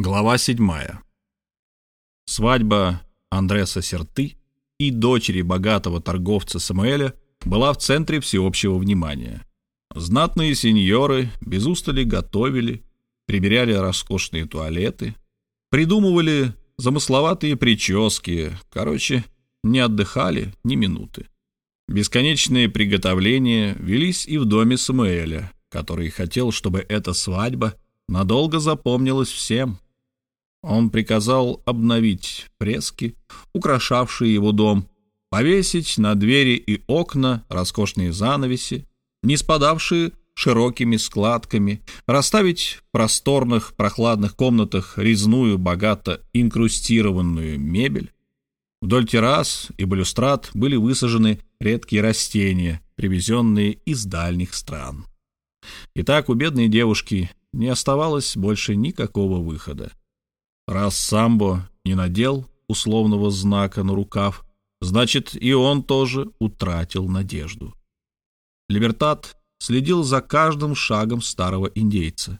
Глава 7. Свадьба Андреса Серты и дочери богатого торговца Самуэля была в центре всеобщего внимания. Знатные сеньоры без устали готовили, примеряли роскошные туалеты, придумывали замысловатые прически, короче, не отдыхали ни минуты. Бесконечные приготовления велись и в доме Самуэля, который хотел, чтобы эта свадьба надолго запомнилась всем. Он приказал обновить фрески, украшавшие его дом, повесить на двери и окна роскошные занавеси, не спадавшие широкими складками, расставить в просторных прохладных комнатах резную, богато инкрустированную мебель. Вдоль террас и балюстрат были высажены редкие растения, привезенные из дальних стран. Итак, у бедной девушки не оставалось больше никакого выхода. Раз Самбо не надел условного знака на рукав, значит, и он тоже утратил надежду. Либертат следил за каждым шагом старого индейца.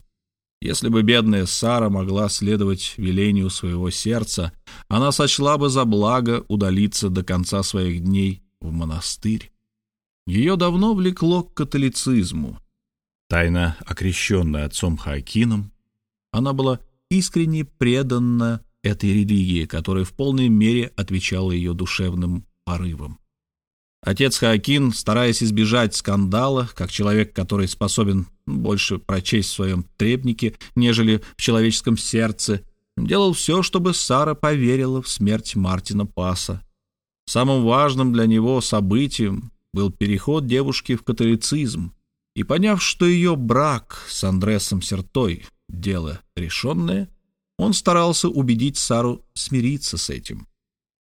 Если бы бедная Сара могла следовать велению своего сердца, она сочла бы за благо удалиться до конца своих дней в монастырь. Ее давно влекло к католицизму. Тайно окрещенная отцом Хаакином, она была искренне преданна этой религии, которая в полной мере отвечала ее душевным порывам. Отец Хаакин, стараясь избежать скандала, как человек, который способен больше прочесть в своем требнике, нежели в человеческом сердце, делал все, чтобы Сара поверила в смерть Мартина Паса. Самым важным для него событием был переход девушки в католицизм, и поняв, что ее брак с Андресом Сертой дело решенное, он старался убедить Сару смириться с этим.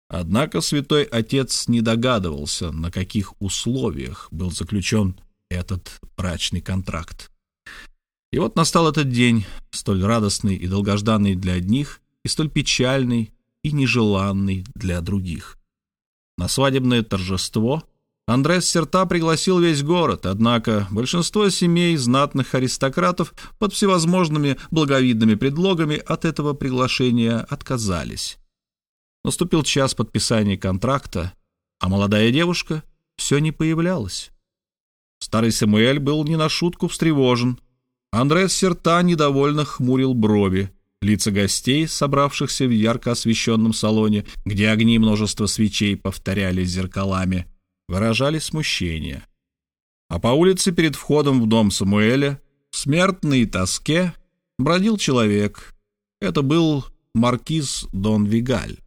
Однако святой отец не догадывался, на каких условиях был заключен этот брачный контракт. И вот настал этот день, столь радостный и долгожданный для одних, и столь печальный и нежеланный для других. На свадебное торжество — Андрес Серта пригласил весь город, однако большинство семей знатных аристократов под всевозможными благовидными предлогами от этого приглашения отказались. Наступил час подписания контракта, а молодая девушка все не появлялась. Старый Самуэль был не на шутку встревожен. Андрес Серта недовольно хмурил брови. Лица гостей, собравшихся в ярко освещенном салоне, где огни множества свечей повторялись зеркалами — выражали смущение. А по улице перед входом в дом Самуэля в смертной тоске бродил человек. Это был маркиз Дон Вигаль.